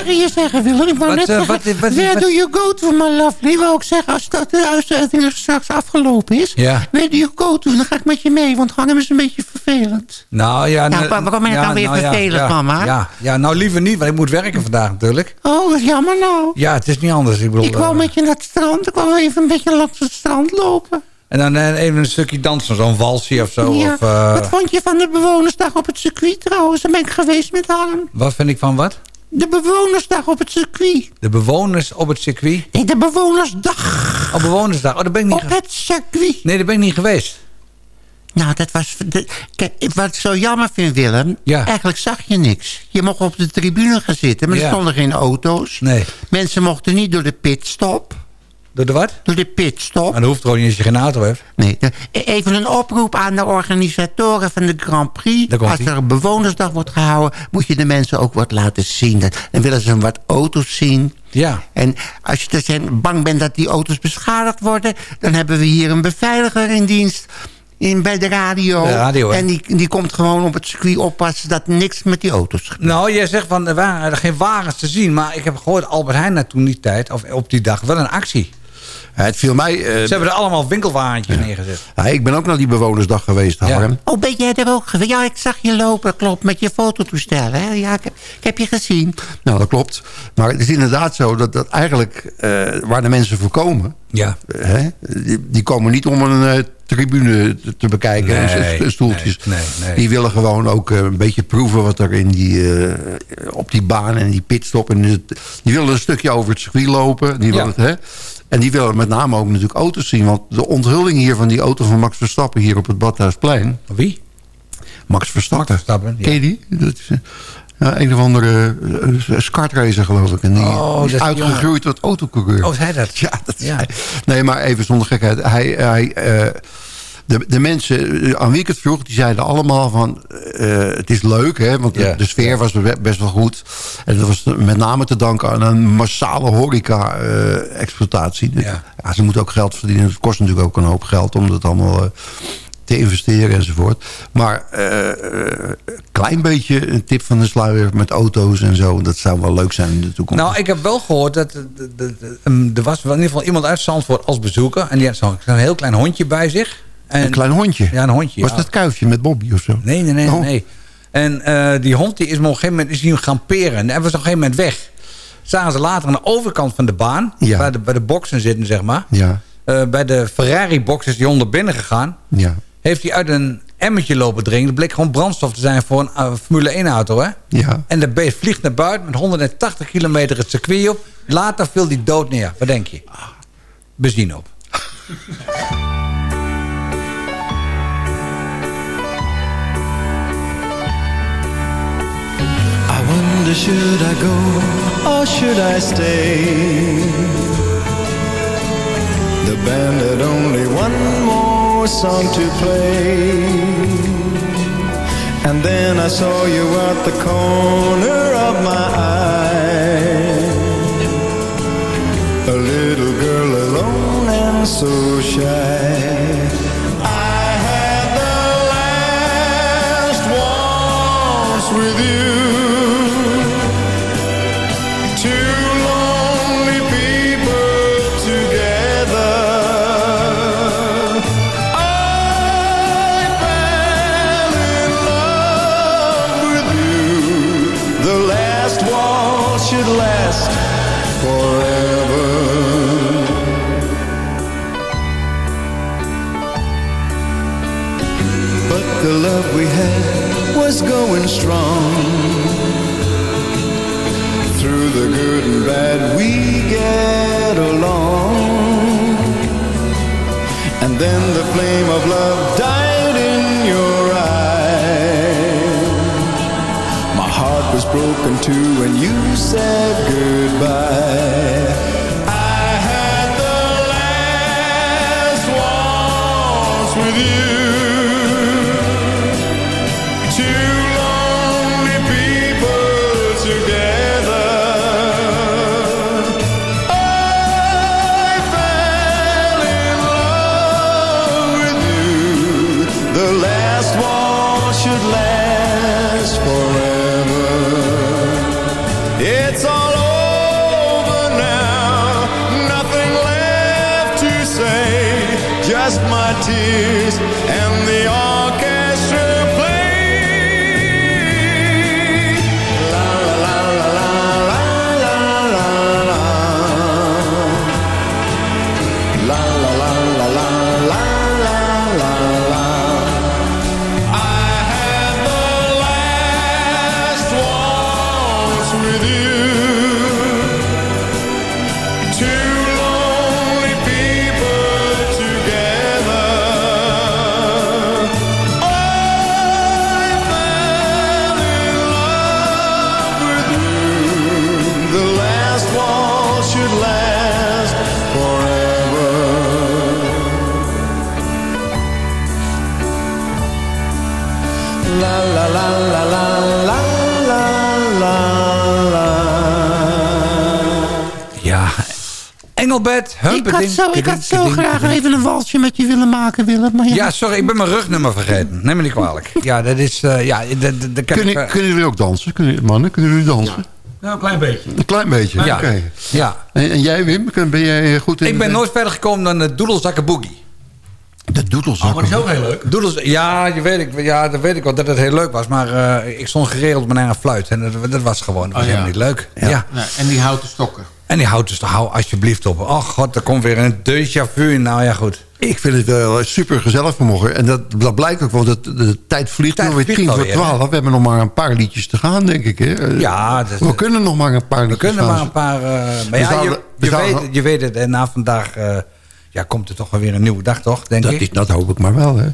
Wil je zeggen, Willem? Ik wou net eh, zeggen, wat- wat- where wat- do you go to, my lovely? Wou ik zeggen, als dat de uitzending straks afgelopen is. Ja. Where do you go to? Dan ga ik met je mee, want hangen is een beetje vervelend. Nou ja... Nou, waarom ben je ja, dan weer nou vervelend, ja, mama? Ja, ja, nou liever niet, want ik moet werken vandaag natuurlijk. Oh, wat jammer nou. Ja, het is niet anders. Ik bedoel, Ik wou eh, met je naar het strand. Ik wou even een beetje langs het strand lopen. En dan eh, even een stukje dansen, zo'n walsie of zo. ja. Of, eh, Wat vond je van de bewonersdag op het circuit trouwens? Daar ben ik geweest met Harm. wat vind ik van wat? De bewonersdag op het circuit. De bewoners op het circuit. Nee, de bewonersdag Oh, bewonersdag. Oh, daar ben ik niet, op het circuit. nee, daar ben ik niet geweest. Nou, dat was... de- kijk, wat ik zo jammer vind, Willem... Ja. eigenlijk zag je niks. Je mocht op de tribune gaan zitten, maar Ja. er stonden geen auto's. Nee. Mensen mochten niet door de pitstop. Door de wat? Door de pitstop. Maar dat hoeft gewoon niet als je geen auto hebt. Nee, de- even een oproep aan de organisatoren van de Grand Prix. Als er een bewonersdag wordt gehouden... moet je de mensen ook wat laten zien. Dan willen ze wat auto's zien. Ja. En als je dus bang bent dat die auto's beschadigd worden... dan hebben we hier een beveiliger in dienst... In, bij de radio. De radio, hè? en die, die komt gewoon op het circuit oppassen... dat niks met die auto's gebeurt. Nou, jij zegt van er waren er geen wagens te zien. Maar ik heb gehoord Albert Heijn had toen die tijd, of op die dag, wel een actie. Ja, het viel mij... eh, Ze hebben er allemaal winkelwagentjes neergezet. ja, ik ben ook naar die bewonersdag geweest, Ja. Harm. Oh, ben jij er ook geweest? Ja, ik zag je lopen, klopt, met je fototoestel. Hè? Ja, ik heb, ik heb je gezien. Nou, dat klopt. Maar het is inderdaad zo dat, dat eigenlijk eh, waar de mensen voor komen... Ja. eh, hè, die, die komen niet om een tribune te, te bekijken en Nee, stoeltjes. nee, nee, nee. Die willen gewoon ook een beetje proeven wat er in die, eh, op die baan en die pitstop... En het- die willen een stukje over het circuit lopen. Die willen Ja. het, hè? En die willen met name ook natuurlijk auto's zien. Want de onthulling hier van die auto van Max Verstappen... hier op het Badhuisplein... Wie? Max Verstappen. Verstappen, ja. Ken je die? Dat is, eh, ja, een of andere uh, skartracer, geloof ik. En die Oh, is uitgegroeid tot autocoureur. Oh, is hij dat? [LAUGHS] Ja, dat is Ja. hij. Nee, maar even zonder gekheid. Hij, hij, eh, de, de mensen eh, aan wie ik het vroeg, die zeiden allemaal van... eh, het is leuk, hè, want de- Ja. de, sfeer was be- best wel goed. En dat was met name te danken aan een massale horeca-exploitatie. Ja. ja, ze moeten ook geld verdienen. Het kost natuurlijk ook een hoop geld om dat allemaal... eh, te investeren enzovoort. Maar een klein beetje een tip van de sluier met auto's en zo. Dat zou wel leuk zijn in de toekomst. Nou, ik heb wel gehoord dat um, er was in ieder geval iemand uit Zandvoort als bezoeker. En die had zo'n heel klein hondje bij zich. En, een klein hondje? Ja, een hondje. Was ja. dat kuifje met Bobby of zo? Nee, nee, nee. Oh. nee. En uh, die hond die is op een gegeven moment is die gaan peren. En hij was op een gegeven moment weg. Zagen ze later aan de overkant van de baan. Ja. Bij, de, bij de boxen zitten, zeg maar. Ja. Uh, bij de Ferrari-box is die hond er binnen gegaan. Ja. Heeft hij uit een emmertje lopen drinken. Dat bleek gewoon brandstof te zijn voor een uh, Formule 1-auto. hè? Ja. En de beest vliegt naar buiten met 180 kilometer het circuit op. Later viel hij dood neer. Wat denk je? Benzine op. [LAUGHS] wonder should I go or should I stay? The band had only one more song to play. And then I saw you at the corner of my eye. A little girl alone and so shy. And we get along. And then the flame of love died in your eyes. My heart was broken too when you said goodbye. I had the last waltz with you. Tears and Ik had zo, ik had zo graag even een walsje met je willen maken, Willem. Maar ja, Ja, sorry, ik ben mijn rugnummer vergeten. Neem me niet kwalijk. Ja, dat is... eh, ja, de, de, de, Kunnen, kunnen jullie ook dansen? Kunnen, mannen, kunnen jullie dansen? Nou, een klein beetje. Een klein beetje, Ja. oké. ja. En, en jij Wim, Kun- ben jij goed in... Ik ben nooit verder gekomen dan de Doedelzakken Boogie. De doedelzak. Oh, maar dat is ook heel leuk. Doedels, ja, je weet, ik, ja, dat weet ik wel dat het heel leuk was. Maar eh, ik stond geregeld met een fluit. En dat, dat was gewoon dat was Oh, ja. helemaal niet leuk. Ja. Nee, en die houten stokken. En die houdt dus, hou alsjeblieft op. Oh god, er komt weer een déjà vu. Nou ja, goed. Ik vind het wel super gezellig vanmorgen. En dat, dat blijkt ook. Dat de tijd vliegt Tijd nog weer tien voor twaalf. We hebben nog maar een paar liedjes te gaan, denk ik. Hè? Ja, dat- we kunnen nog maar een paar We liedjes kunnen gaan. maar een paar... eh, maar We ja, je, we weet, je weet het. En na vandaag eh, ja, komt er toch wel weer een nieuwe dag, toch? Denk Dat, ik. is, dat hoop ik maar wel. Hè.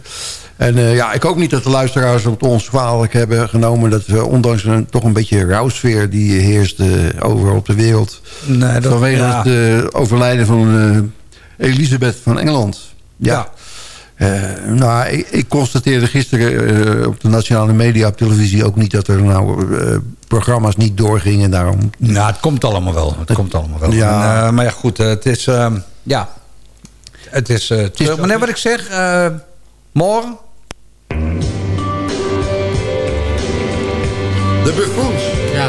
En eh, ja, ik hoop niet dat de luisteraars het ons kwalijk hebben genomen... dat we ondanks een toch een beetje rouwsfeer die heerst eh, over op de wereld... Nee, dat- vanwege ja. het eh, overlijden van eh, Elisabeth van Engeland. Ja. Nou, ik, ik constateerde gisteren op de nationale media op televisie ook niet... dat er nou programma's niet doorgingen daarom. Nou, het komt allemaal wel. Het komt allemaal wel. Ja. En, maar ja, goed. het is... ja. Het is... eh, terug. maar net wat ik zeg... eh, Morgen? De Buffoons. Ja,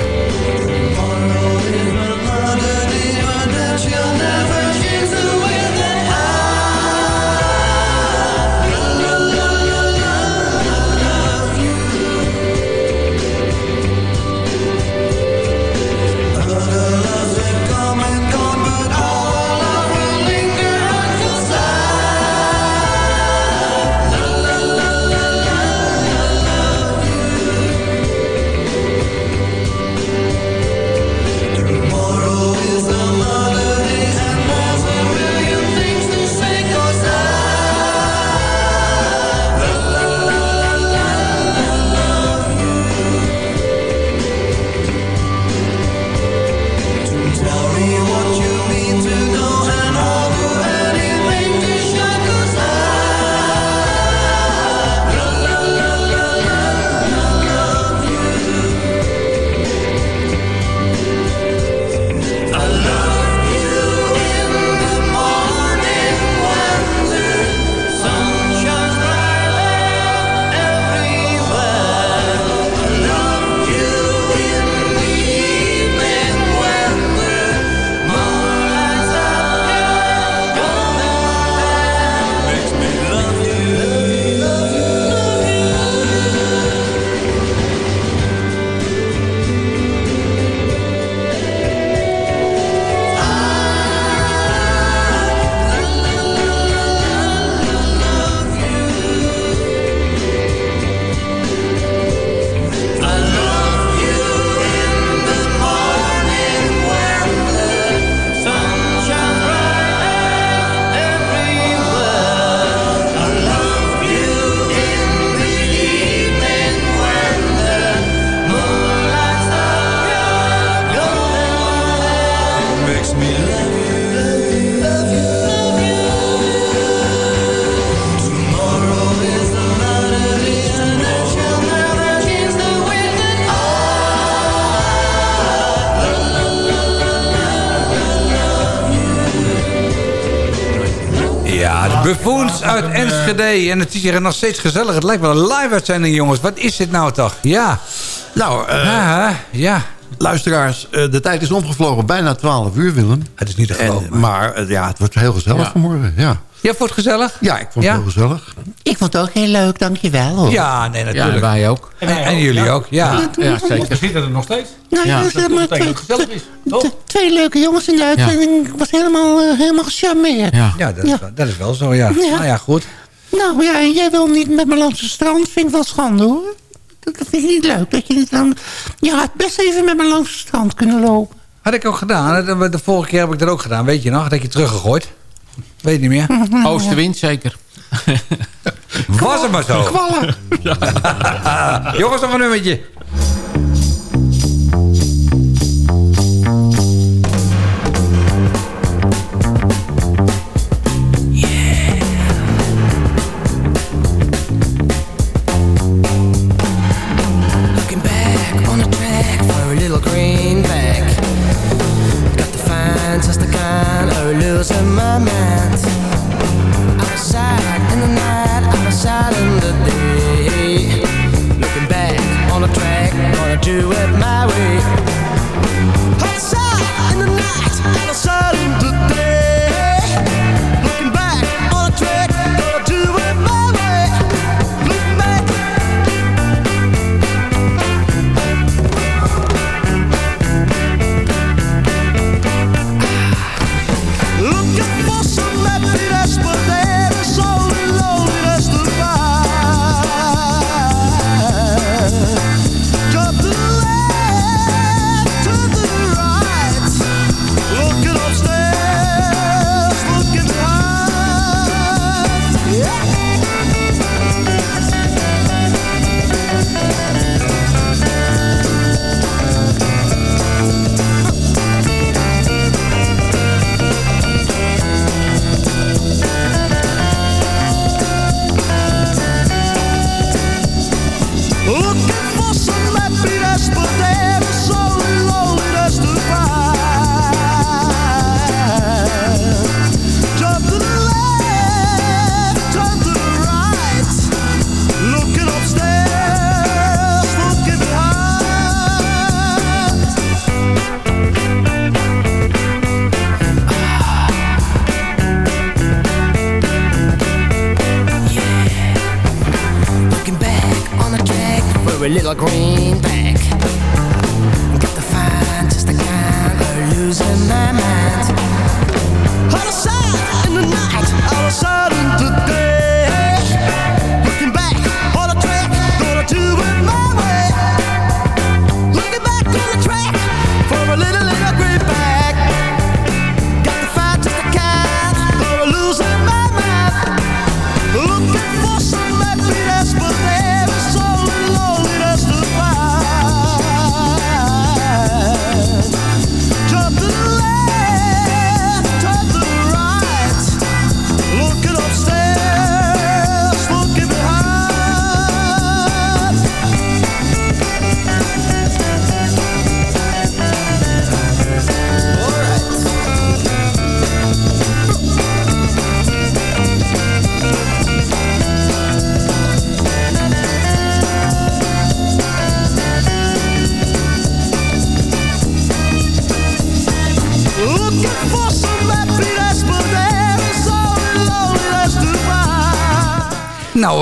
Enschede. En het is hier nog steeds gezellig. Het lijkt wel een live-uitzending, jongens. Wat is dit nou toch? Ja. Nou, eh, ja, ja. luisteraars, eh, de tijd is omgevlogen. Bijna 12 uur, Willem. Het is niet te geloven. En, maar eh, ja, het wordt heel gezellig Ja. vanmorgen. Ja. Jij vond het gezellig? ja, ik vond Ja? het heel gezellig. Ik vond het ook heel leuk, dankjewel. Hoor. Ja, nee, Ja, natuurlijk. en wij ook. en, en jullie ook, ja. Ja, We zeker. zitten er nog steeds. Nou, Ja. Dat twee, dat het gezellig is. Toch? twee- leuke jongens in de uitzending. Ik was helemaal, eh, helemaal gecharmeerd. Ja. Ja, dat is, Ja. wel- dat is wel zo, ja. Ja. Nou ja, goed. Nou ja, en jij wil niet met me langs het strand. Vind ik wel schande hoor. Dat, vind ik niet leuk. Dat je niet dan... Je had best even met me langs het strand kunnen lopen. Had ik ook gedaan. De, vorige keer heb ik dat ook gedaan. Weet je nog? Dat je teruggegooid. Weet je niet meer? [LAUGHS] Oostenwind zeker. [LAUGHS] Was het maar zo. Kwallen. [LAUGHS] Jongens, nog een nummertje.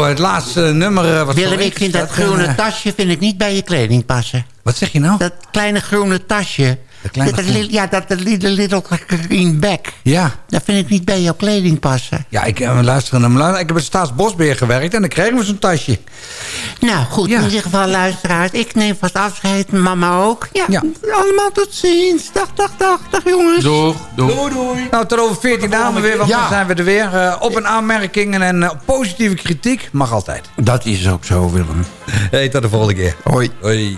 Het laatste nummer eh, wat Willem, ik vind dat groene eh, tasje vind ik niet bij je kleding passen. Wat zeg je nou? Dat kleine groene tasje. kleine dat, groen- li- Ja, dat little, little green bag. Ja. Dat vind ik niet bij jouw kleding passen. Ja, ik heb luisteren naar Ik heb bij Staatsbosbeheer gewerkt en dan kregen we zo'n tasje. Nou goed, in ieder geval luisteraars. Ik neem vast afscheid, mama ook. Ja, allemaal tot ziens. Dag, dag, dag, dag jongens. Doeg, doeg. Doei, doei. Nou, tot over 14 dagen weer, want Ja. dan zijn we er weer. Eh, op een aanmerking en een eh, positieve kritiek mag altijd. Dat is ook zo, Willem. Hey, tot de volgende keer. Hoi. Hoi.